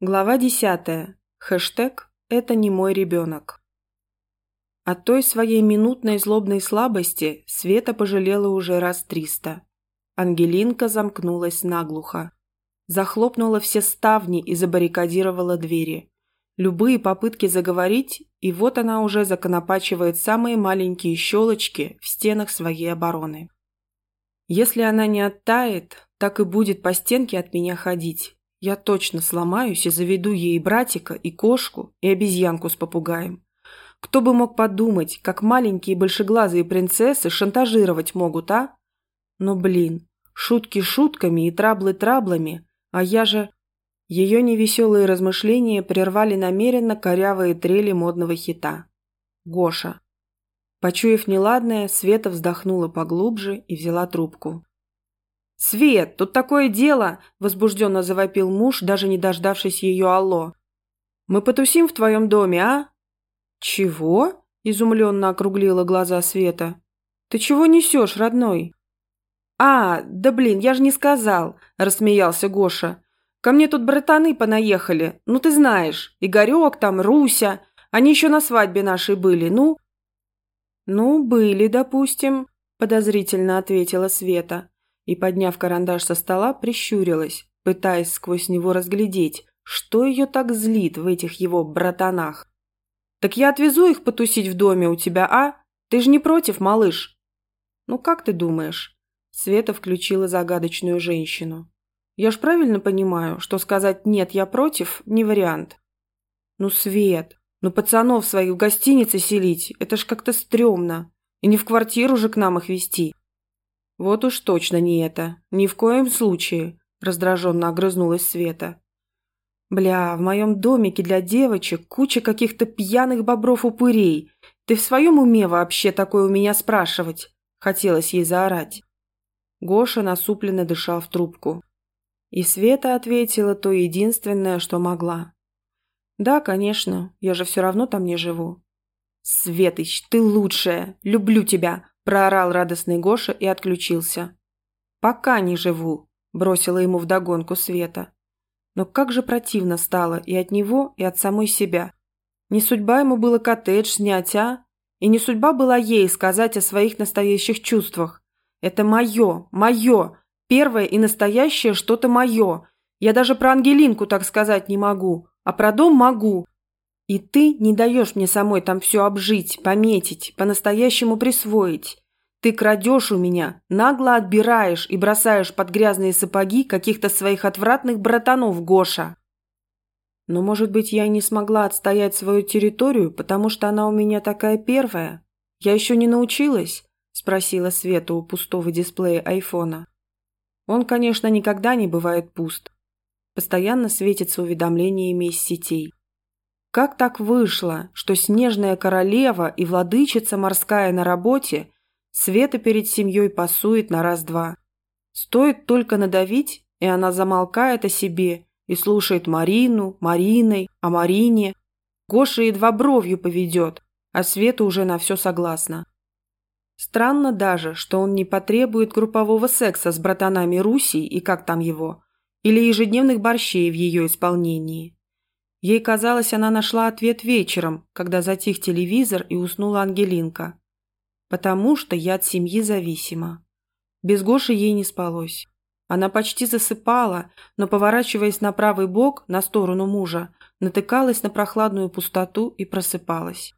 Глава десятая. Хэштег «Это не мой ребенок». От той своей минутной злобной слабости Света пожалела уже раз триста. Ангелинка замкнулась наглухо. Захлопнула все ставни и забаррикадировала двери. Любые попытки заговорить, и вот она уже законопачивает самые маленькие щелочки в стенах своей обороны. Если она не оттает, так и будет по стенке от меня ходить, я точно сломаюсь и заведу ей и братика, и кошку, и обезьянку с попугаем. Кто бы мог подумать, как маленькие большеглазые принцессы шантажировать могут, а? Но, блин, шутки шутками и траблы траблами, а я же... Ее невеселые размышления прервали намеренно корявые трели модного хита. Гоша. Почуяв неладное, Света вздохнула поглубже и взяла трубку. «Свет, тут такое дело!» – возбужденно завопил муж, даже не дождавшись ее алло. «Мы потусим в твоем доме, а?» «Чего?» – изумленно округлила глаза Света. «Ты чего несешь, родной?» «А, да блин, я же не сказал!» – рассмеялся Гоша. «Ко мне тут братаны понаехали, ну ты знаешь, Игорек там, Руся, они еще на свадьбе нашей были, ну...» «Ну, были, допустим», – подозрительно ответила Света и, подняв карандаш со стола, прищурилась, пытаясь сквозь него разглядеть, что ее так злит в этих его братанах. «Так я отвезу их потусить в доме у тебя, а? Ты же не против, малыш?» «Ну, как ты думаешь?» Света включила загадочную женщину. «Я ж правильно понимаю, что сказать «нет, я против» не вариант?» «Ну, Свет, ну пацанов своих в гостинице селить, это ж как-то стрёмно. И не в квартиру же к нам их вести. «Вот уж точно не это. Ни в коем случае», – раздраженно огрызнулась Света. «Бля, в моем домике для девочек куча каких-то пьяных бобров-упырей. Ты в своем уме вообще такое у меня спрашивать?» – хотелось ей заорать. Гоша насупленно дышал в трубку. И Света ответила то единственное, что могла. «Да, конечно, я же все равно там не живу». «Светыч, ты лучшая! Люблю тебя! Проорал радостный Гоша и отключился. «Пока не живу», – бросила ему вдогонку Света. Но как же противно стало и от него, и от самой себя. Не судьба ему было коттедж снять, а? И не судьба была ей сказать о своих настоящих чувствах. Это мое, мое, первое и настоящее что-то мое. Я даже про Ангелинку так сказать не могу, а про дом могу. И ты не даешь мне самой там все обжить, пометить, по-настоящему присвоить. Ты крадешь у меня, нагло отбираешь и бросаешь под грязные сапоги каких-то своих отвратных братанов, Гоша. Но, может быть, я не смогла отстоять свою территорию, потому что она у меня такая первая? Я еще не научилась?» – спросила Света у пустого дисплея айфона. Он, конечно, никогда не бывает пуст. Постоянно светится уведомлениями из сетей. Как так вышло, что снежная королева и владычица морская на работе Света перед семьей пасует на раз-два? Стоит только надавить, и она замолкает о себе и слушает Марину, Мариной, о Марине. Гоша едва бровью поведет, а Света уже на все согласна. Странно даже, что он не потребует группового секса с братанами Руси и как там его, или ежедневных борщей в ее исполнении. Ей казалось, она нашла ответ вечером, когда затих телевизор и уснула Ангелинка. Потому что я от семьи зависима. Без Гоши ей не спалось. Она почти засыпала, но, поворачиваясь на правый бок, на сторону мужа, натыкалась на прохладную пустоту и просыпалась.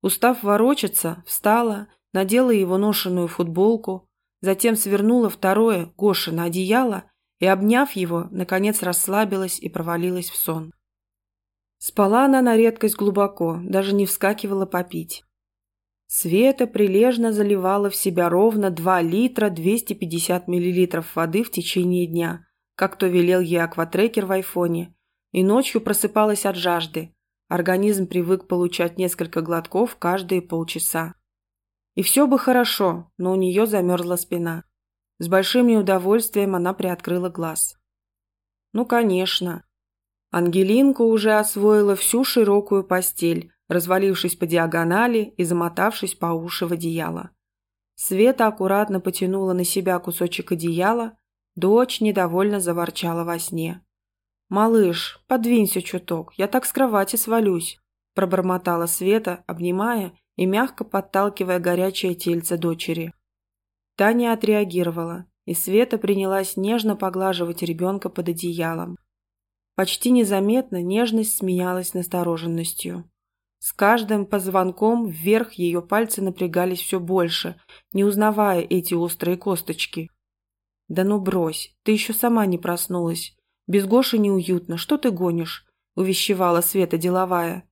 Устав ворочаться, встала, надела его ношеную футболку, затем свернула второе, Гоши, на одеяло и, обняв его, наконец расслабилась и провалилась в сон. Спала она на редкость глубоко, даже не вскакивала попить. Света прилежно заливала в себя ровно 2 литра 250 миллилитров воды в течение дня, как то велел ей акватрекер в айфоне, и ночью просыпалась от жажды. Организм привык получать несколько глотков каждые полчаса. И все бы хорошо, но у нее замерзла спина. С большим неудовольствием она приоткрыла глаз. Ну, конечно, Ангелинка уже освоила всю широкую постель, развалившись по диагонали и замотавшись по уши в одеяло. Света аккуратно потянула на себя кусочек одеяла, дочь недовольно заворчала во сне. «Малыш, подвинься чуток, я так с кровати свалюсь», пробормотала Света, обнимая и мягко подталкивая горячее тельце дочери. Таня отреагировала, и Света принялась нежно поглаживать ребенка под одеялом. Почти незаметно нежность сменялась настороженностью. С каждым позвонком вверх ее пальцы напрягались все больше, не узнавая эти острые косточки. «Да ну брось, ты еще сама не проснулась. Без Гоши неуютно, что ты гонишь?» – увещевала Света деловая.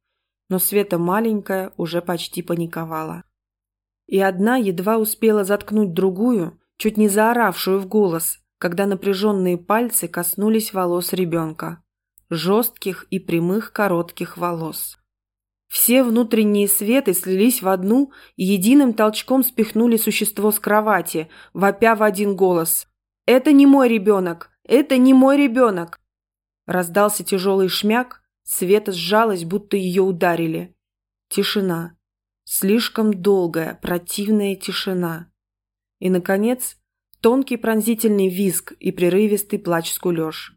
Но Света маленькая уже почти паниковала. И одна едва успела заткнуть другую, чуть не заоравшую в голос, когда напряженные пальцы коснулись волос ребенка. Жестких и прямых коротких волос. Все внутренние светы слились в одну и единым толчком спихнули существо с кровати, вопя в один голос. «Это не мой ребенок! Это не мой ребенок!» Раздался тяжелый шмяк, Света сжалась, будто ее ударили. Тишина. Слишком долгая, противная тишина. И, наконец, тонкий пронзительный визг и прерывистый плач-скулеж.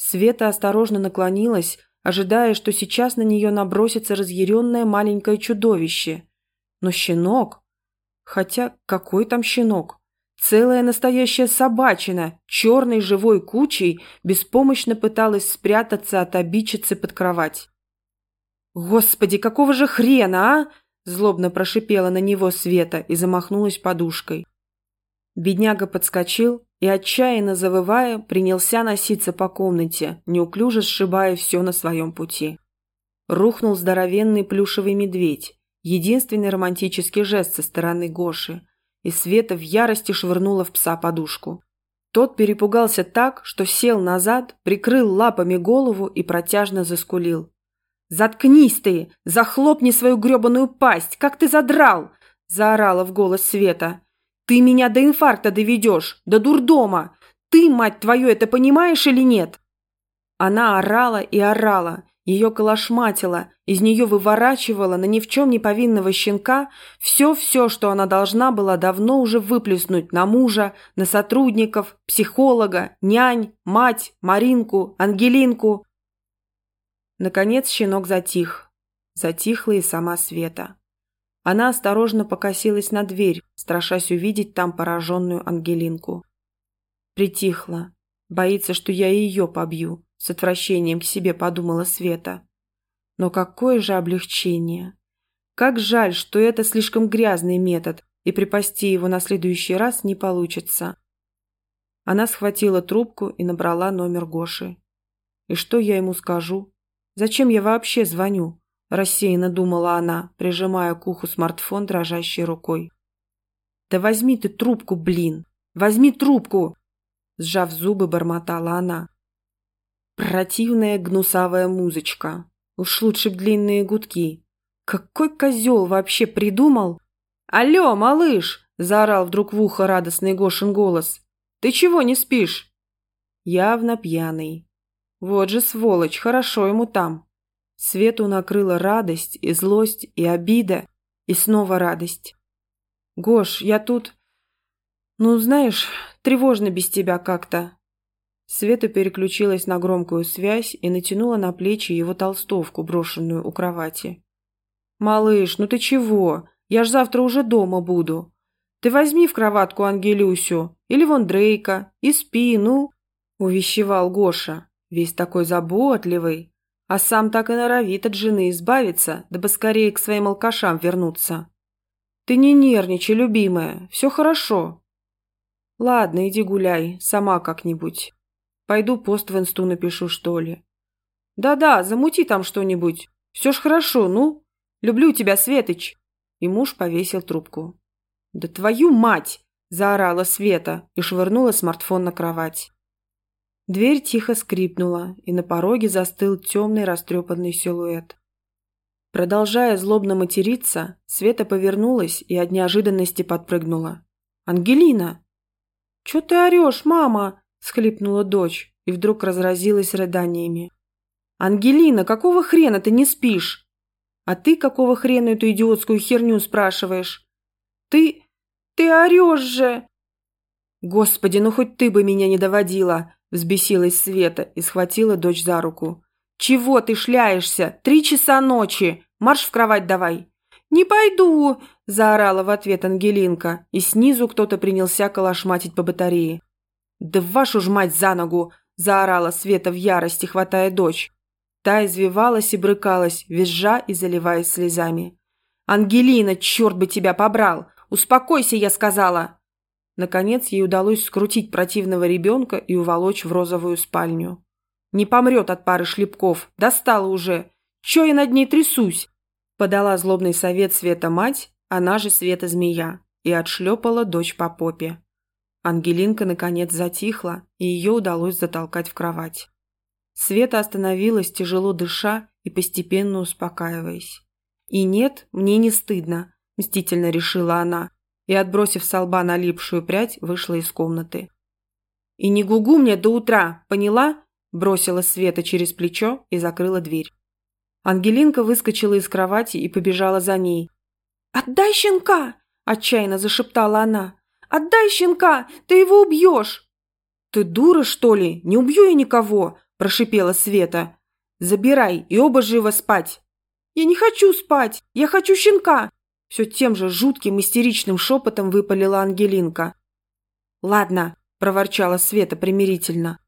Света осторожно наклонилась, ожидая, что сейчас на нее набросится разъяренное маленькое чудовище. Но щенок... Хотя какой там щенок? Целая настоящая собачина, черной живой кучей, беспомощно пыталась спрятаться от обидчицы под кровать. «Господи, какого же хрена, а?» Злобно прошипела на него Света и замахнулась подушкой. Бедняга подскочил и, отчаянно завывая, принялся носиться по комнате, неуклюже сшибая все на своем пути. Рухнул здоровенный плюшевый медведь, единственный романтический жест со стороны Гоши, и Света в ярости швырнула в пса подушку. Тот перепугался так, что сел назад, прикрыл лапами голову и протяжно заскулил. «Заткнись ты! Захлопни свою гребаную пасть! Как ты задрал!» – заорала в голос Света. «Ты меня до инфаркта доведешь! До дурдома! Ты, мать твою, это понимаешь или нет?» Она орала и орала, ее колошматило, из нее выворачивала на ни в чем не повинного щенка все-все, что она должна была давно уже выплеснуть на мужа, на сотрудников, психолога, нянь, мать, Маринку, Ангелинку. Наконец щенок затих. Затихла и сама Света. Она осторожно покосилась на дверь, страшась увидеть там пораженную Ангелинку. Притихла. Боится, что я ее побью, с отвращением к себе подумала Света. Но какое же облегчение! Как жаль, что это слишком грязный метод, и припасти его на следующий раз не получится. Она схватила трубку и набрала номер Гоши. И что я ему скажу? Зачем я вообще звоню? Рассеянно думала она, прижимая к уху смартфон дрожащей рукой. «Да возьми ты трубку, блин! Возьми трубку!» Сжав зубы, бормотала она. Противная гнусавая музычка. Уж лучше б длинные гудки. Какой козел вообще придумал? «Алло, малыш!» – заорал вдруг в ухо радостный Гошин голос. «Ты чего не спишь?» Явно пьяный. Вот же сволочь, хорошо ему там. Свету накрыла радость и злость и обида, и снова радость. «Гош, я тут... Ну, знаешь, тревожно без тебя как-то». Света переключилась на громкую связь и натянула на плечи его толстовку, брошенную у кровати. «Малыш, ну ты чего? Я ж завтра уже дома буду. Ты возьми в кроватку Ангелюсю или вон Дрейка и спи, ну!» – увещевал Гоша весь такой заботливый, а сам так и норовит от жены избавиться, дабы скорее к своим алкашам вернуться. Ты не нервничай, любимая, все хорошо. Ладно, иди гуляй, сама как-нибудь. Пойду пост в инсту напишу, что ли. Да-да, замути там что-нибудь. Все ж хорошо, ну. Люблю тебя, Светоч. И муж повесил трубку. Да твою мать! Заорала Света и швырнула смартфон на кровать. Дверь тихо скрипнула, и на пороге застыл темный растрепанный силуэт. Продолжая злобно материться, Света повернулась и от неожиданности подпрыгнула. «Ангелина!» «Чё ты орешь, мама?» – схлипнула дочь и вдруг разразилась рыданиями. «Ангелина, какого хрена ты не спишь?» «А ты какого хрена эту идиотскую херню спрашиваешь?» «Ты... ты орешь же!» «Господи, ну хоть ты бы меня не доводила!» Взбесилась Света и схватила дочь за руку. «Чего ты шляешься? Три часа ночи! Марш в кровать давай!» «Не пойду!» – заорала в ответ Ангелинка, и снизу кто-то принялся колошматить по батарее. «Да вашу ж мать за ногу!» – заорала Света в ярости, хватая дочь. Та извивалась и брыкалась, визжа и заливаясь слезами. «Ангелина, черт бы тебя побрал! Успокойся, я сказала!» Наконец ей удалось скрутить противного ребенка и уволочь в розовую спальню. «Не помрет от пары шлепков! Достала уже! Че я над ней трясусь?» Подала злобный совет Света мать, она же Света змея, и отшлепала дочь по попе. Ангелинка, наконец, затихла, и ее удалось затолкать в кровать. Света остановилась, тяжело дыша и постепенно успокаиваясь. «И нет, мне не стыдно», – мстительно решила она, и, отбросив с лба налипшую прядь, вышла из комнаты. «И не гугу мне до утра, поняла?» – бросила Света через плечо и закрыла дверь. Ангелинка выскочила из кровати и побежала за ней. «Отдай щенка!» – отчаянно зашептала она. «Отдай щенка! Ты его убьешь!» «Ты дура, что ли? Не убью я никого!» – прошипела Света. «Забирай и оба живо спать!» «Я не хочу спать! Я хочу щенка!» Все тем же жутким истеричным шепотом выпалила Ангелинка. «Ладно», – проворчала Света примирительно.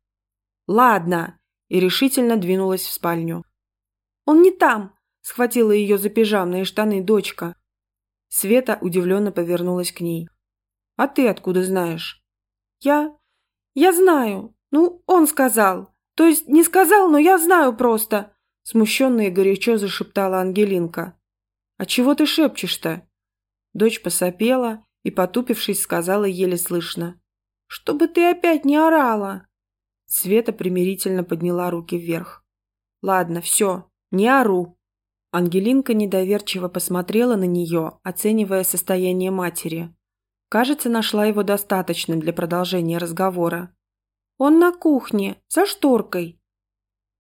«Ладно», – и решительно двинулась в спальню. «Он не там!» – схватила ее за пижамные штаны дочка. Света удивленно повернулась к ней. «А ты откуда знаешь?» «Я... я знаю. Ну, он сказал. То есть не сказал, но я знаю просто!» Смущенно и горячо зашептала Ангелинка. «А чего ты шепчешь-то?» Дочь посопела и, потупившись, сказала еле слышно. «Чтобы ты опять не орала!» Света примирительно подняла руки вверх. «Ладно, все, «Не ору!» Ангелинка недоверчиво посмотрела на нее, оценивая состояние матери. Кажется, нашла его достаточно для продолжения разговора. «Он на кухне, за шторкой!»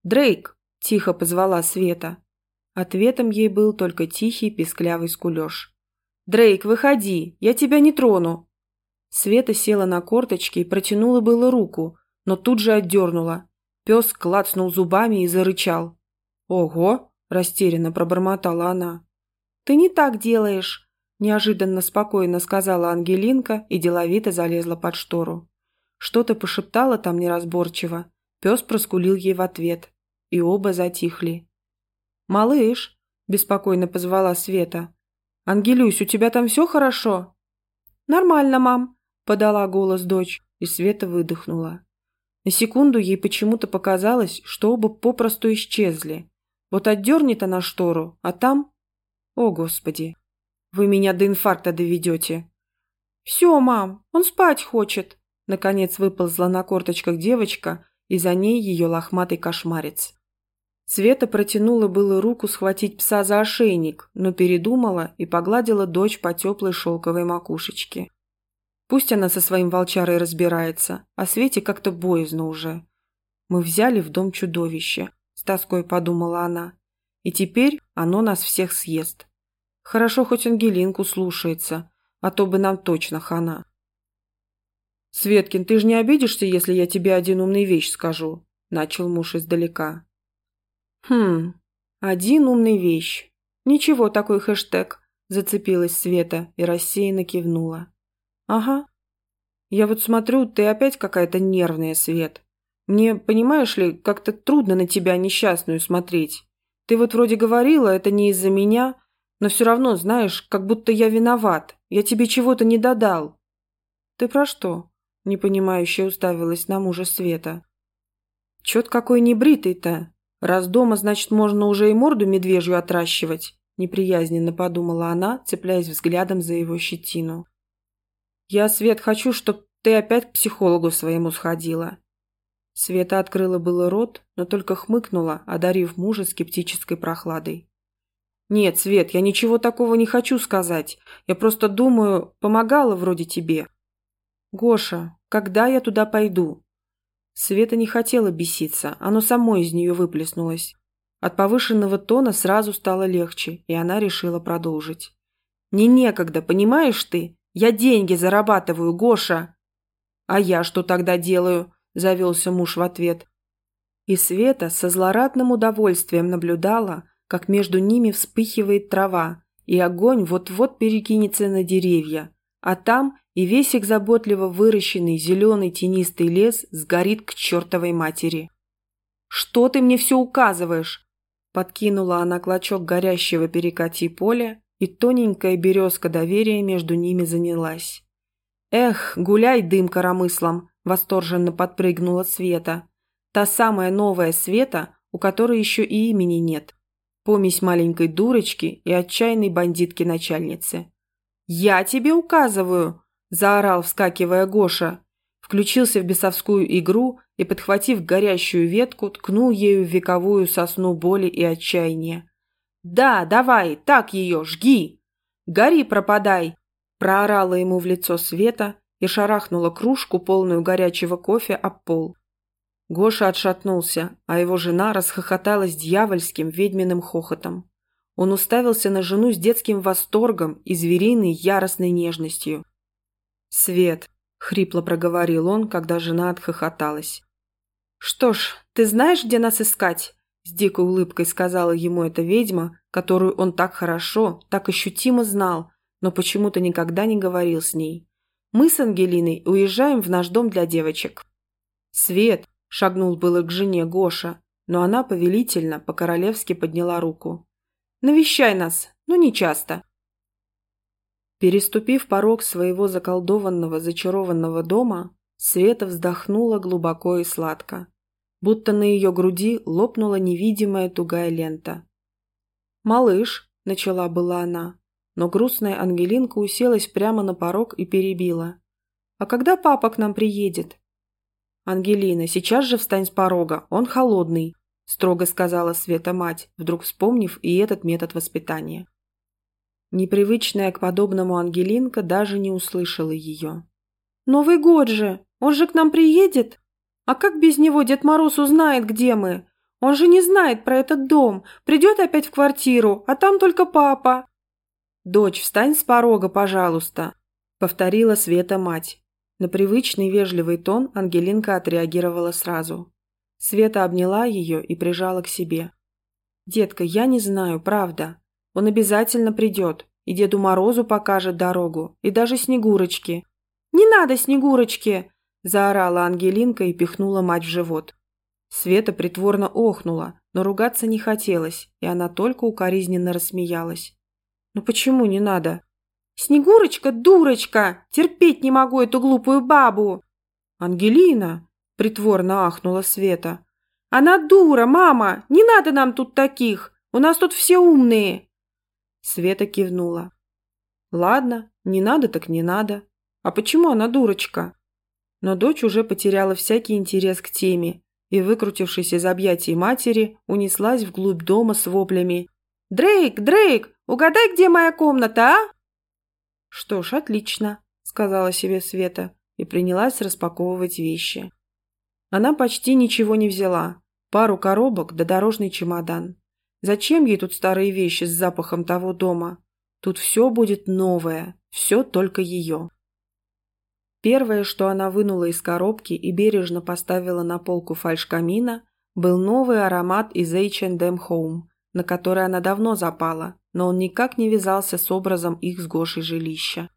«Дрейк!» – тихо позвала Света. Ответом ей был только тихий песклявый скулеж. «Дрейк, выходи! Я тебя не трону!» Света села на корточки и протянула было руку, но тут же отдернула. Пес клацнул зубами и зарычал. «Ого!» – растерянно пробормотала она. «Ты не так делаешь!» – неожиданно спокойно сказала Ангелинка и деловито залезла под штору. Что-то пошептала там неразборчиво. Пес проскулил ей в ответ. И оба затихли. «Малыш!» – беспокойно позвала Света. «Ангелюсь, у тебя там все хорошо?» «Нормально, мам», – подала голос дочь, и Света выдохнула. На секунду ей почему-то показалось, что оба попросту исчезли. Вот отдернет она штору, а там... О, Господи! Вы меня до инфаркта доведете. Все, мам, он спать хочет. Наконец выползла на корточках девочка, и за ней ее лохматый кошмарец. Света протянула было руку схватить пса за ошейник, но передумала и погладила дочь по теплой шелковой макушечке. Пусть она со своим волчарой разбирается, а Свете как-то боязно уже. Мы взяли в дом чудовище, с тоской подумала она. И теперь оно нас всех съест. Хорошо, хоть Ангелинку слушается, а то бы нам точно хана. «Светкин, ты же не обидишься, если я тебе один умный вещь скажу?» – начал муж издалека. «Хм, один умный вещь. Ничего, такой хэштег», – зацепилась Света и рассеянно кивнула. «Ага. Я вот смотрю, ты опять какая-то нервная, Свет. Мне, понимаешь ли, как-то трудно на тебя несчастную смотреть. Ты вот вроде говорила, это не из-за меня, но все равно, знаешь, как будто я виноват. Я тебе чего-то не додал». «Ты про что?» – непонимающе уставилась на мужа Света. «Чет какой небритый-то. Раз дома, значит, можно уже и морду медвежью отращивать», – неприязненно подумала она, цепляясь взглядом за его щетину. «Я, Свет, хочу, чтобы ты опять к психологу своему сходила. Света открыла было рот, но только хмыкнула, одарив мужа скептической прохладой. «Нет, Свет, я ничего такого не хочу сказать. Я просто думаю, помогала вроде тебе». «Гоша, когда я туда пойду?» Света не хотела беситься, оно само из нее выплеснулось. От повышенного тона сразу стало легче, и она решила продолжить. «Не некогда, понимаешь ты? Я деньги зарабатываю, Гоша!» «А я что тогда делаю?» – завелся муж в ответ. И Света со злорадным удовольствием наблюдала, как между ними вспыхивает трава, и огонь вот-вот перекинется на деревья, а там и весь их заботливо выращенный зеленый тенистый лес сгорит к чертовой матери. «Что ты мне все указываешь?» Подкинула она клочок горящего перекати поля, и тоненькая березка доверия между ними занялась. «Эх, гуляй дым коромыслом!» – восторженно подпрыгнула Света. Та самая новая Света, у которой еще и имени нет. Помесь маленькой дурочки и отчаянной бандитки-начальницы. «Я тебе указываю!» – заорал, вскакивая Гоша. Включился в бесовскую игру и, подхватив горящую ветку, ткнул ею в вековую сосну боли и отчаяния. «Да, давай, так ее, жги! Гори, пропадай!» Проорала ему в лицо Света и шарахнула кружку, полную горячего кофе, об пол. Гоша отшатнулся, а его жена расхохоталась дьявольским ведьминым хохотом. Он уставился на жену с детским восторгом и звериной яростной нежностью. «Свет», — хрипло проговорил он, когда жена отхохоталась. «Что ж, ты знаешь, где нас искать?» С дикой улыбкой сказала ему эта ведьма, которую он так хорошо, так ощутимо знал, но почему-то никогда не говорил с ней. Мы с Ангелиной уезжаем в наш дом для девочек. Свет шагнул было к жене Гоша, но она повелительно, по-королевски подняла руку. «Навещай нас, но не часто». Переступив порог своего заколдованного, зачарованного дома, Света вздохнула глубоко и сладко, будто на ее груди лопнула невидимая тугая лента. «Малыш», — начала была она, но грустная Ангелинка уселась прямо на порог и перебила. «А когда папа к нам приедет?» «Ангелина, сейчас же встань с порога, он холодный», – строго сказала Света мать, вдруг вспомнив и этот метод воспитания. Непривычная к подобному Ангелинка даже не услышала ее. «Новый год же! Он же к нам приедет! А как без него Дед Мороз узнает, где мы? Он же не знает про этот дом, придет опять в квартиру, а там только папа!» «Дочь, встань с порога, пожалуйста», — повторила Света мать. На привычный вежливый тон Ангелинка отреагировала сразу. Света обняла ее и прижала к себе. «Детка, я не знаю, правда. Он обязательно придет, и Деду Морозу покажет дорогу, и даже Снегурочке». «Не надо Снегурочки!» – заорала Ангелинка и пихнула мать в живот. Света притворно охнула, но ругаться не хотелось, и она только укоризненно рассмеялась. «Ну почему не надо?» «Снегурочка, дурочка! Терпеть не могу эту глупую бабу!» «Ангелина!» – притворно ахнула Света. «Она дура, мама! Не надо нам тут таких! У нас тут все умные!» Света кивнула. «Ладно, не надо так не надо. А почему она дурочка?» Но дочь уже потеряла всякий интерес к теме и, выкрутившись из объятий матери, унеслась вглубь дома с воплями. «Дрейк, Дрейк, угадай, где моя комната, а?» «Что ж, отлично», — сказала себе Света и принялась распаковывать вещи. Она почти ничего не взяла. Пару коробок да дорожный чемодан. Зачем ей тут старые вещи с запахом того дома? Тут все будет новое, все только ее. Первое, что она вынула из коробки и бережно поставила на полку фальшкамина, был новый аромат из H&M Home, на который она давно запала, но он никак не вязался с образом их с Гошей жилища.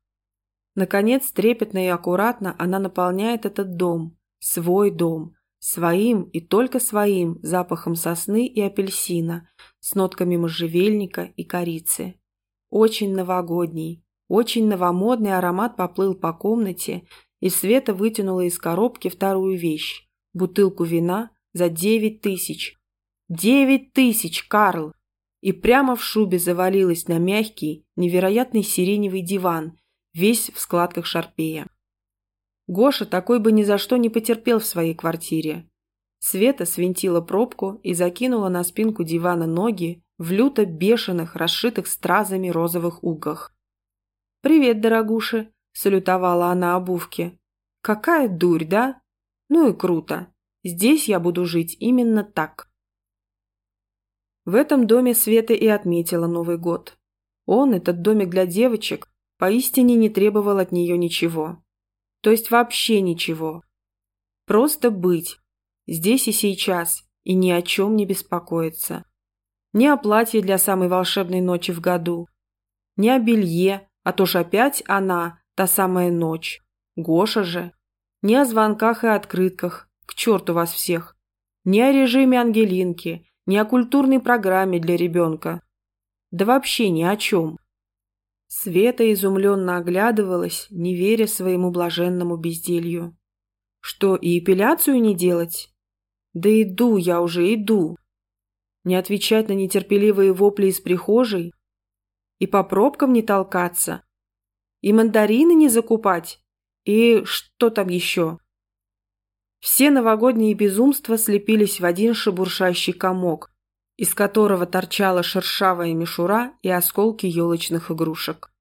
Наконец, трепетно и аккуратно она наполняет этот дом, свой дом, своим и только своим запахом сосны и апельсина, с нотками можжевельника и корицы. Очень новогодний, очень новомодный аромат поплыл по комнате, и Света вытянула из коробки вторую вещь – бутылку вина за девять тысяч. Девять тысяч, Карл! и прямо в шубе завалилась на мягкий, невероятный сиреневый диван, весь в складках шарпея. Гоша такой бы ни за что не потерпел в своей квартире. Света свинтила пробку и закинула на спинку дивана ноги в люто бешеных, расшитых стразами розовых угах. «Привет, дорогуша!» – салютовала она обувке. «Какая дурь, да? Ну и круто. Здесь я буду жить именно так». В этом доме Света и отметила Новый год. Он, этот домик для девочек, поистине не требовал от нее ничего. То есть вообще ничего. Просто быть. Здесь и сейчас. И ни о чем не беспокоиться. Ни о платье для самой волшебной ночи в году. Ни о белье, а то ж опять она, та самая ночь. Гоша же. Ни о звонках и открытках. К черту вас всех. Ни о режиме Ангелинки, ни о культурной программе для ребенка. Да вообще ни о чем. Света изумленно оглядывалась, не веря своему блаженному безделью. Что, и эпиляцию не делать? Да иду я уже, иду. Не отвечать на нетерпеливые вопли из прихожей? И по пробкам не толкаться? И мандарины не закупать? И что там еще? Все новогодние безумства слепились в один шебуршащий комок, из которого торчала шершавая мишура и осколки елочных игрушек.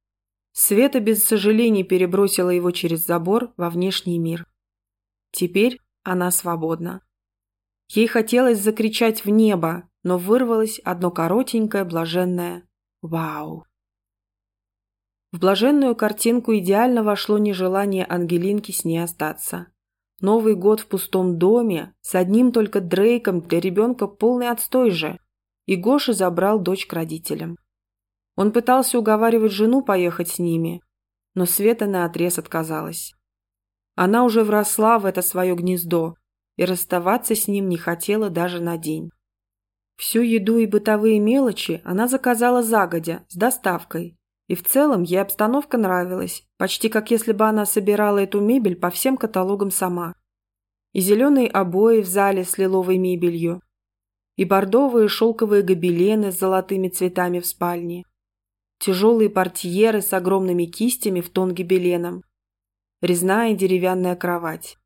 Света без сожалений перебросила его через забор во внешний мир. Теперь она свободна. Ей хотелось закричать в небо, но вырвалось одно коротенькое блаженное «Вау!». В блаженную картинку идеально вошло нежелание Ангелинки с ней остаться. Новый год в пустом доме, с одним только Дрейком для ребенка полный отстой же. И Гоша забрал дочь к родителям. Он пытался уговаривать жену поехать с ними, но Света наотрез отказалась. Она уже вросла в это свое гнездо и расставаться с ним не хотела даже на день. Всю еду и бытовые мелочи она заказала загодя, с доставкой, и в целом ей обстановка нравилась, почти как если бы она собирала эту мебель по всем каталогам сама. И зеленые обои в зале с лиловой мебелью, и бордовые шелковые гобелены с золотыми цветами в спальне, тяжелые портьеры с огромными кистями в тон гобеленом, резная деревянная кровать.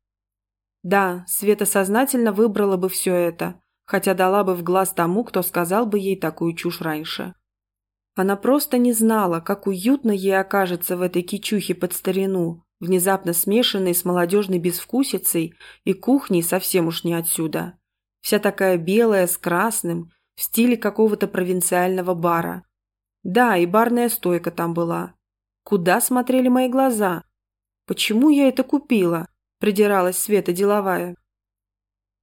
Да, Света сознательно выбрала бы все это, хотя дала бы в глаз тому, кто сказал бы ей такую чушь раньше. Она просто не знала, как уютно ей окажется в этой кичухе под старину, внезапно смешанной с молодежной безвкусицей и кухней совсем уж не отсюда. Вся такая белая, с красным, в стиле какого-то провинциального бара. Да, и барная стойка там была. Куда смотрели мои глаза? Почему я это купила? Придиралась Света деловая.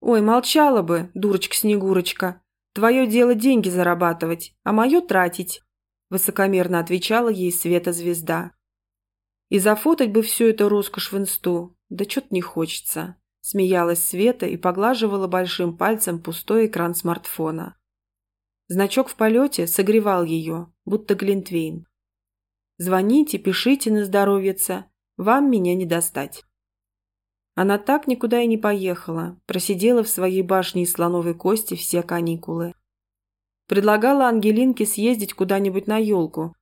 Ой, молчала бы, дурочка-снегурочка. Твое дело деньги зарабатывать, а мое тратить высокомерно отвечала ей Света-звезда. И зафотать бы всю эту роскошь в инсту, да что-то не хочется. Смеялась Света и поглаживала большим пальцем пустой экран смартфона. Значок в полете согревал ее, будто глинтвейн. «Звоните, пишите на здоровьице, вам меня не достать». Она так никуда и не поехала, просидела в своей башне из слоновой кости все каникулы. Предлагала Ангелинке съездить куда-нибудь на елку,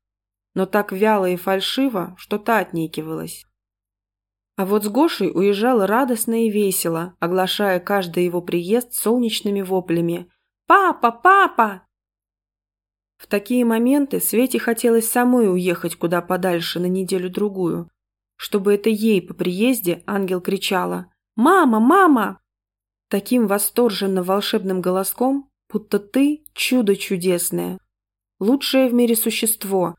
но так вяло и фальшиво, что та отнекивалась. А вот с Гошей уезжала радостно и весело, оглашая каждый его приезд солнечными воплями «Папа! Папа!». В такие моменты Свете хотелось самой уехать куда подальше на неделю-другую, чтобы это ей по приезде ангел кричала «Мама! Мама!». Таким восторженно волшебным голоском, будто ты чудо чудесное, лучшее в мире существо,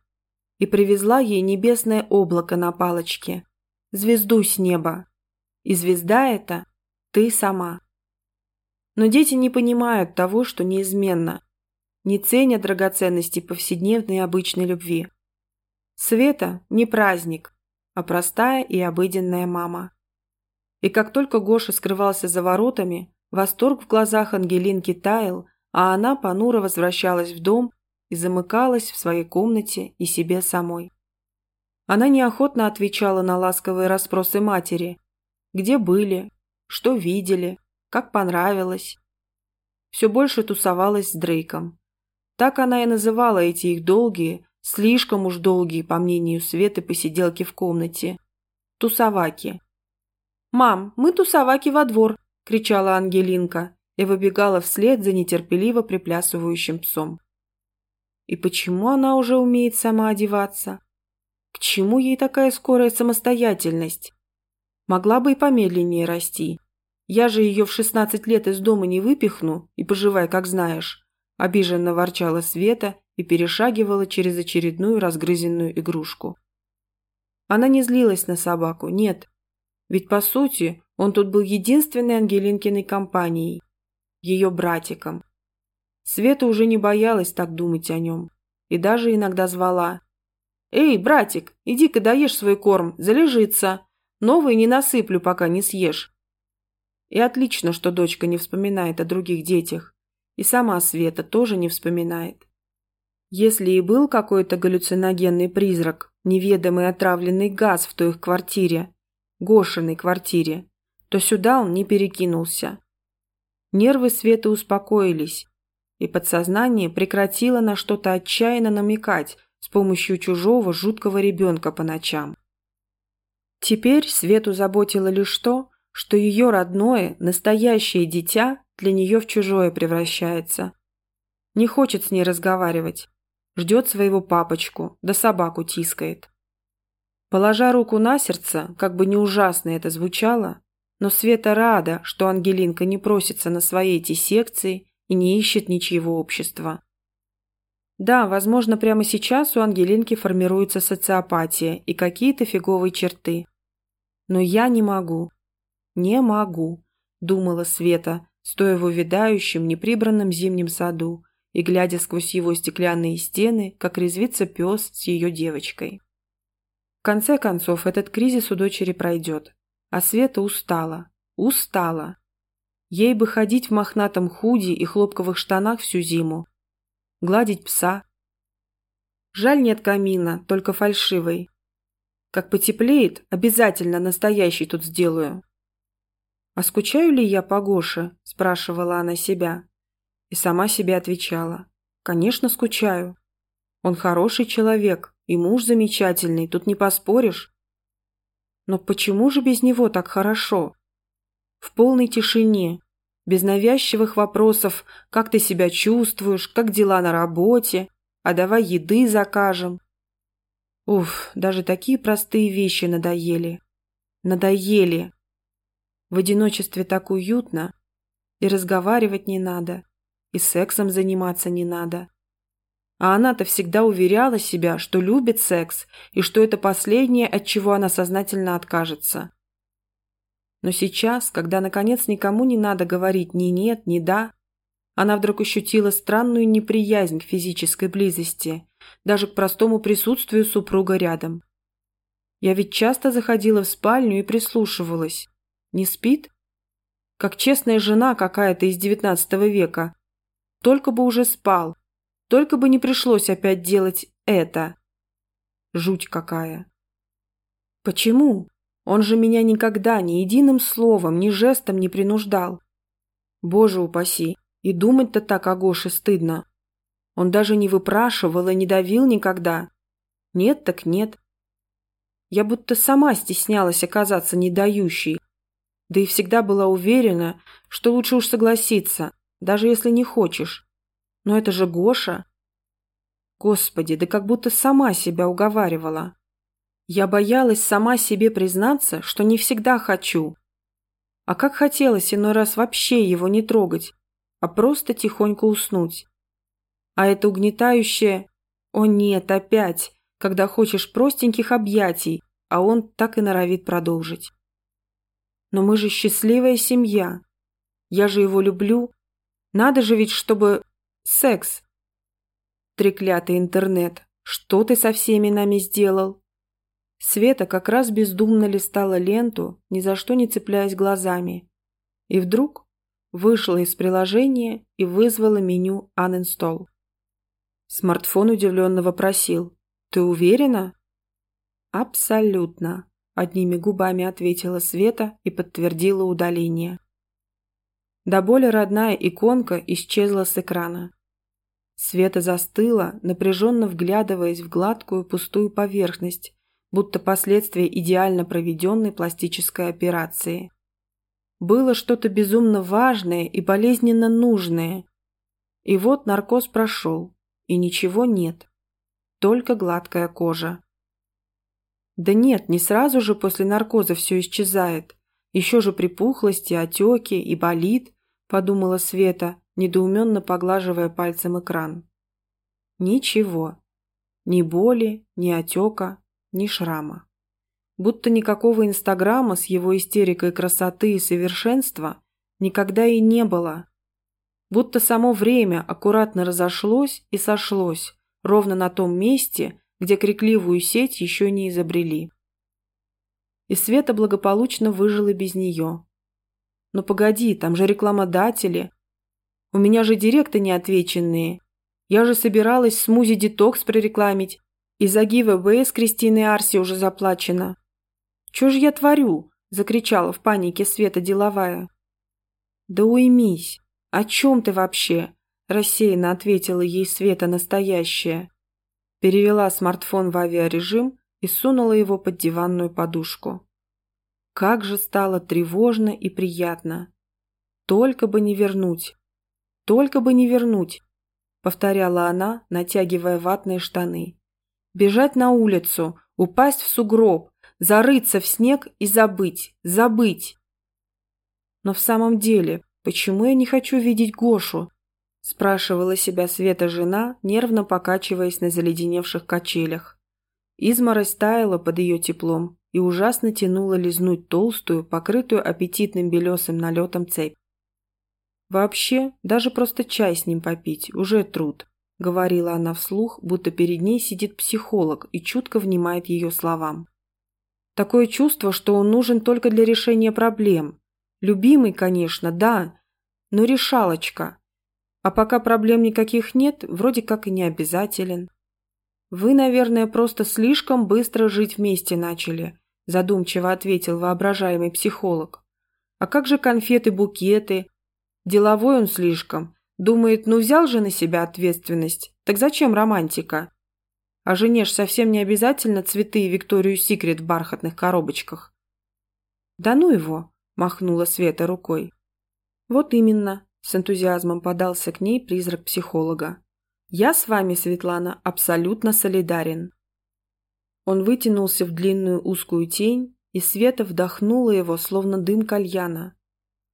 и привезла ей небесное облако на палочке, звезду с неба. И звезда эта ты сама. Но дети не понимают того, что неизменно, не ценят драгоценности повседневной обычной любви. Света не праздник, а простая и обыденная мама. И как только Гоша скрывался за воротами, восторг в глазах Ангелинки таял, а она понуро возвращалась в дом и замыкалась в своей комнате и себе самой. Она неохотно отвечала на ласковые расспросы матери. Где были, что видели, как понравилось. Все больше тусовалась с Дрейком. Так она и называла эти их долгие, слишком уж долгие, по мнению Светы, посиделки в комнате. Тусоваки. «Мам, мы тусоваки во двор!» – кричала Ангелинка и выбегала вслед за нетерпеливо приплясывающим псом. И почему она уже умеет сама одеваться? К чему ей такая скорая самостоятельность? Могла бы и помедленнее расти. Я же ее в шестнадцать лет из дома не выпихну и поживай, как знаешь. Обиженно ворчала Света и перешагивала через очередную разгрызенную игрушку. Она не злилась на собаку, нет. Ведь, по сути, Он тут был единственной Ангелинкиной компанией, ее братиком. Света уже не боялась так думать о нем и даже иногда звала. «Эй, братик, иди-ка доешь свой корм, залежится. Новый не насыплю, пока не съешь». И отлично, что дочка не вспоминает о других детях. И сама Света тоже не вспоминает. Если и был какой-то галлюциногенный призрак, неведомый отравленный газ в той их квартире, Гошиной квартире, то сюда он не перекинулся. Нервы Светы успокоились, и подсознание прекратило на что-то отчаянно намекать с помощью чужого жуткого ребенка по ночам. Теперь Свету заботило лишь то, что ее родное, настоящее дитя для нее в чужое превращается. Не хочет с ней разговаривать. Ждет своего папочку, да собаку тискает. Положа руку на сердце, как бы не ужасно это звучало, но Света рада, что Ангелинка не просится на свои эти секции и не ищет ничьего общества. Да, возможно, прямо сейчас у Ангелинки формируется социопатия и какие-то фиговые черты. Но я не могу. Не могу, думала Света, стоя в увядающем, неприбранном зимнем саду и глядя сквозь его стеклянные стены, как резвится пес с ее девочкой. В конце концов, этот кризис у дочери пройдет, а Света устала, устала. Ей бы ходить в мохнатом худи и хлопковых штанах всю зиму, гладить пса. Жаль нет камина, только фальшивый. Как потеплеет, обязательно настоящий тут сделаю. «А скучаю ли я по Гоше?» – спрашивала она себя. И сама себе отвечала. «Конечно, скучаю. Он хороший человек, и муж замечательный, тут не поспоришь. Но почему же без него так хорошо? В полной тишине, без навязчивых вопросов, как ты себя чувствуешь, как дела на работе, а давай еды закажем. Уф, даже такие простые вещи надоели. Надоели. В одиночестве так уютно. И разговаривать не надо, и сексом заниматься не надо. А она-то всегда уверяла себя, что любит секс, и что это последнее, от чего она сознательно откажется. Но сейчас, когда наконец никому не надо говорить ни нет, ни да, она вдруг ощутила странную неприязнь к физической близости, даже к простому присутствию супруга рядом. Я ведь часто заходила в спальню и прислушивалась. Не спит? Как честная жена какая-то из девятнадцатого века. Только бы уже спал. Только бы не пришлось опять делать это. Жуть какая. Почему? Он же меня никогда ни единым словом, ни жестом не принуждал. Боже упаси, и думать-то так о Гоше стыдно. Он даже не выпрашивал и не давил никогда. Нет так нет. Я будто сама стеснялась оказаться недающей, да и всегда была уверена, что лучше уж согласиться, даже если не хочешь. Но это же Гоша. Господи, да как будто сама себя уговаривала. Я боялась сама себе признаться, что не всегда хочу. А как хотелось иной раз вообще его не трогать, а просто тихонько уснуть. А это угнетающее «О нет, опять!» когда хочешь простеньких объятий, а он так и норовит продолжить. Но мы же счастливая семья. Я же его люблю. Надо же ведь, чтобы... Секс. Треклятый интернет. Что ты со всеми нами сделал? Света как раз бездумно листала ленту, ни за что не цепляясь глазами. И вдруг вышла из приложения и вызвала меню Uninstall. Смартфон удивленно вопросил. «Ты уверена?» «Абсолютно», Одними губами ответила Света и подтвердила удаление. До боли родная иконка исчезла с экрана. Света застыла, напряженно вглядываясь в гладкую пустую поверхность, будто последствия идеально проведенной пластической операции. Было что-то безумно важное и болезненно нужное. И вот наркоз прошел, и ничего нет. Только гладкая кожа. Да нет, не сразу же после наркоза все исчезает. Еще же припухлости, отеки и болит, подумала Света, недоуменно поглаживая пальцем экран. Ничего. Ни боли, ни отека, ни шрама. будто никакого Инстаграма с его истерикой красоты и совершенства никогда и не было. Будто само время аккуратно разошлось и сошлось, ровно на том месте, где крикливую сеть еще не изобрели. И Света благополучно выжила без нее. Но погоди, там же рекламодатели. У меня же директы неотвеченные. Я же собиралась смузи детокс прорекламить. И за ГИВБ с Кристиной Арси уже заплачено. «Чё же я творю?» – закричала в панике Света деловая. «Да уймись! О чем ты вообще?» – рассеянно ответила ей Света настоящая. Перевела смартфон в авиарежим и сунула его под диванную подушку. Как же стало тревожно и приятно. Только бы не вернуть. Только бы не вернуть, повторяла она, натягивая ватные штаны. Бежать на улицу, упасть в сугроб, зарыться в снег и забыть, забыть. Но в самом деле, почему я не хочу видеть Гошу? Спрашивала себя Света жена, нервно покачиваясь на заледеневших качелях. Изморозь таяла под ее теплом и ужасно тянула лизнуть толстую, покрытую аппетитным белесым налетом цепь. Вообще, даже просто чай с ним попить уже труд, говорила она вслух, будто перед ней сидит психолог и чутко внимает ее словам. Такое чувство, что он нужен только для решения проблем. Любимый, конечно, да, но решалочка. А пока проблем никаких нет, вроде как и не обязателен. Вы, наверное, просто слишком быстро жить вместе начали, задумчиво ответил воображаемый психолог. А как же конфеты-букеты? Деловой он слишком. Думает, ну взял же на себя ответственность. Так зачем романтика? А жене ж совсем не обязательно цветы и Викторию Секрет в бархатных коробочках. Да ну его, махнула Света рукой. Вот именно, с энтузиазмом подался к ней призрак психолога. Я с вами, Светлана, абсолютно солидарен. Он вытянулся в длинную узкую тень, и Света вдохнула его, словно дым кальяна.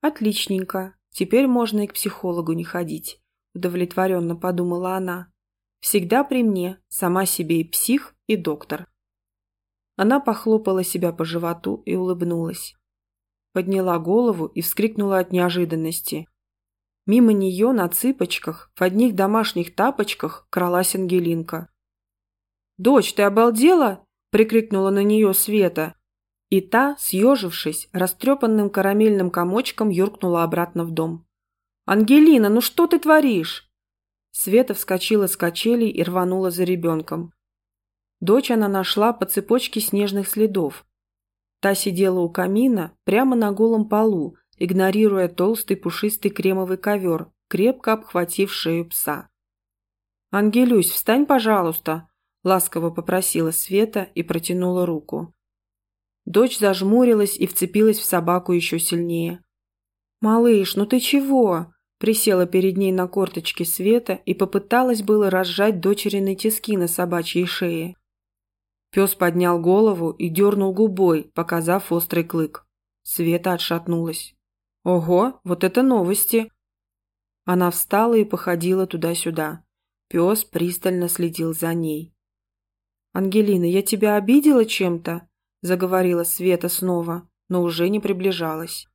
Отличненько, теперь можно и к психологу не ходить, удовлетворенно подумала она. Всегда при мне, сама себе и псих, и доктор. Она похлопала себя по животу и улыбнулась. Подняла голову и вскрикнула от неожиданности. Мимо нее на цыпочках, в одних домашних тапочках, кралась Ангелинка. «Дочь, ты обалдела?» – прикрикнула на нее Света. И та, съежившись, растрепанным карамельным комочком юркнула обратно в дом. «Ангелина, ну что ты творишь?» Света вскочила с качелей и рванула за ребенком. Дочь она нашла по цепочке снежных следов. Та сидела у камина прямо на голом полу, игнорируя толстый пушистый кремовый ковер, крепко обхватив шею пса. «Ангелюсь, встань, пожалуйста», – ласково попросила Света и протянула руку. Дочь зажмурилась и вцепилась в собаку еще сильнее. «Малыш, ну ты чего?» Присела перед ней на корточки Света и попыталась было разжать дочерины тиски на собачьей шее. Пес поднял голову и дернул губой, показав острый клык. Света отшатнулась. «Ого, вот это новости!» Она встала и походила туда-сюда. Пес пристально следил за ней. «Ангелина, я тебя обидела чем-то?» – заговорила Света снова, но уже не приближалась.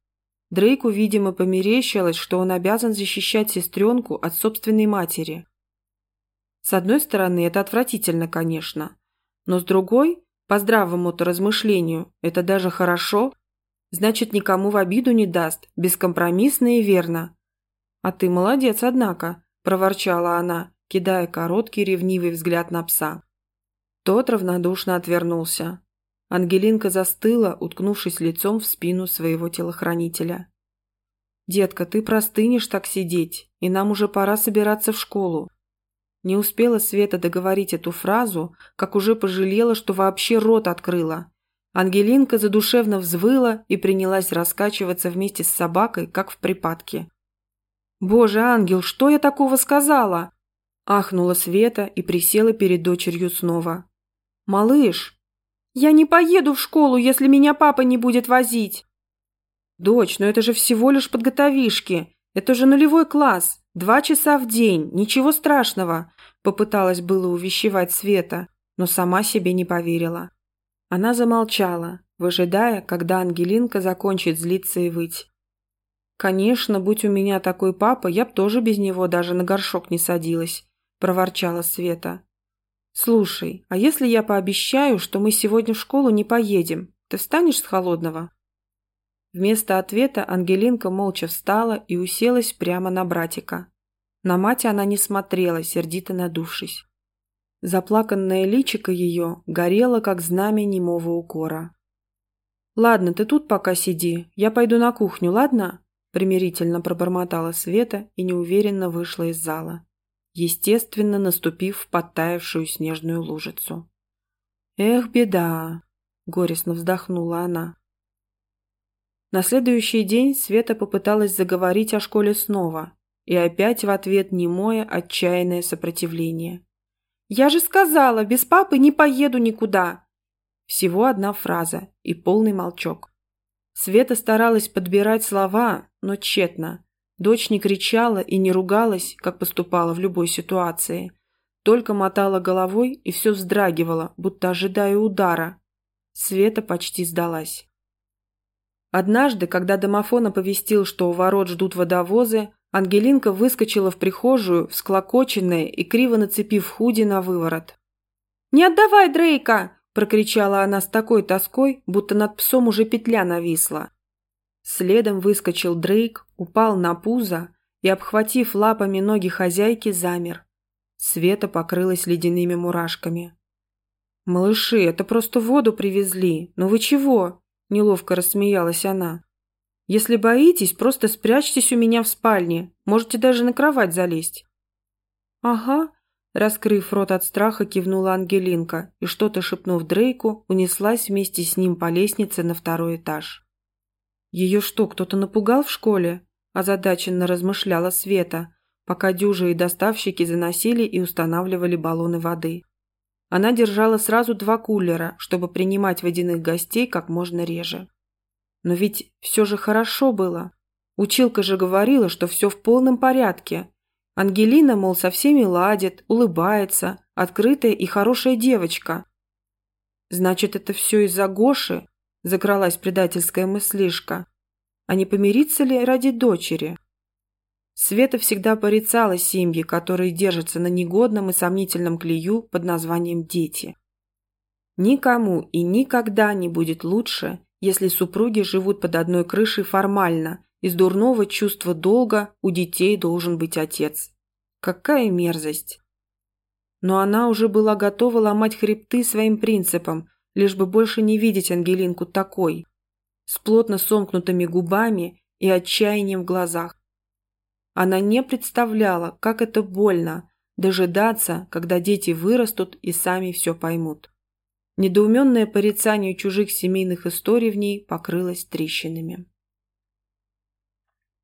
Дрейку, видимо, померещилось, что он обязан защищать сестренку от собственной матери. С одной стороны, это отвратительно, конечно. Но с другой, по здравому-то размышлению, это даже хорошо. Значит, никому в обиду не даст, бескомпромиссно и верно. «А ты молодец, однако», – проворчала она, кидая короткий ревнивый взгляд на пса. Тот равнодушно отвернулся. Ангелинка застыла, уткнувшись лицом в спину своего телохранителя. «Детка, ты простынешь так сидеть, и нам уже пора собираться в школу». Не успела Света договорить эту фразу, как уже пожалела, что вообще рот открыла. Ангелинка задушевно взвыла и принялась раскачиваться вместе с собакой, как в припадке. «Боже, ангел, что я такого сказала?» Ахнула Света и присела перед дочерью снова. «Малыш, «Я не поеду в школу, если меня папа не будет возить!» «Дочь, но это же всего лишь подготовишки. Это же нулевой класс. Два часа в день. Ничего страшного!» Попыталась было увещевать Света, но сама себе не поверила. Она замолчала, выжидая, когда Ангелинка закончит злиться и выть. «Конечно, будь у меня такой папа, я б тоже без него даже на горшок не садилась», – проворчала Света. «Слушай, а если я пообещаю, что мы сегодня в школу не поедем, ты встанешь с холодного?» Вместо ответа Ангелинка молча встала и уселась прямо на братика. На мать она не смотрела, сердито надувшись. Заплаканное личико ее горело, как знамя немого укора. «Ладно, ты тут пока сиди, я пойду на кухню, ладно?» примирительно пробормотала Света и неуверенно вышла из зала, естественно, наступив в подтаявшую снежную лужицу. «Эх, беда!» – горестно вздохнула она. На следующий день Света попыталась заговорить о школе снова, и опять в ответ немое отчаянное сопротивление. «Я же сказала, без папы не поеду никуда!» Всего одна фраза и полный молчок. Света старалась подбирать слова, но тщетно. Дочь не кричала и не ругалась, как поступала в любой ситуации. Только мотала головой и все вздрагивала, будто ожидая удара. Света почти сдалась. Однажды, когда домофон оповестил, что у ворот ждут водовозы, Ангелинка выскочила в прихожую, всклокоченная и криво нацепив худи на выворот. «Не отдавай Дрейка!» – прокричала она с такой тоской, будто над псом уже петля нависла. Следом выскочил Дрейк, упал на пузо и, обхватив лапами ноги хозяйки, замер. Света покрылась ледяными мурашками. «Малыши, это просто воду привезли. Ну вы чего?» Неловко рассмеялась она. «Если боитесь, просто спрячьтесь у меня в спальне. Можете даже на кровать залезть». «Ага», – раскрыв рот от страха, кивнула Ангелинка и, что-то шепнув Дрейку, унеслась вместе с ним по лестнице на второй этаж. «Ее что, кто-то напугал в школе?» – озадаченно размышляла Света, пока дюжи и доставщики заносили и устанавливали баллоны воды. Она держала сразу два кулера, чтобы принимать водяных гостей как можно реже. Но ведь все же хорошо было. Училка же говорила, что все в полном порядке. Ангелина, мол, со всеми ладит, улыбается, открытая и хорошая девочка. Значит, это все из-за Гоши? Закралась предательская мыслишка. А не помириться ли ради дочери? Света всегда порицала семьи, которые держатся на негодном и сомнительном клею под названием «дети». Никому и никогда не будет лучше, если супруги живут под одной крышей формально, из дурного чувства долга у детей должен быть отец. Какая мерзость! Но она уже была готова ломать хребты своим принципам, лишь бы больше не видеть Ангелинку такой, с плотно сомкнутыми губами и отчаянием в глазах. Она не представляла, как это больно – дожидаться, когда дети вырастут и сами все поймут. Недоуменное порицание чужих семейных историй в ней покрылось трещинами.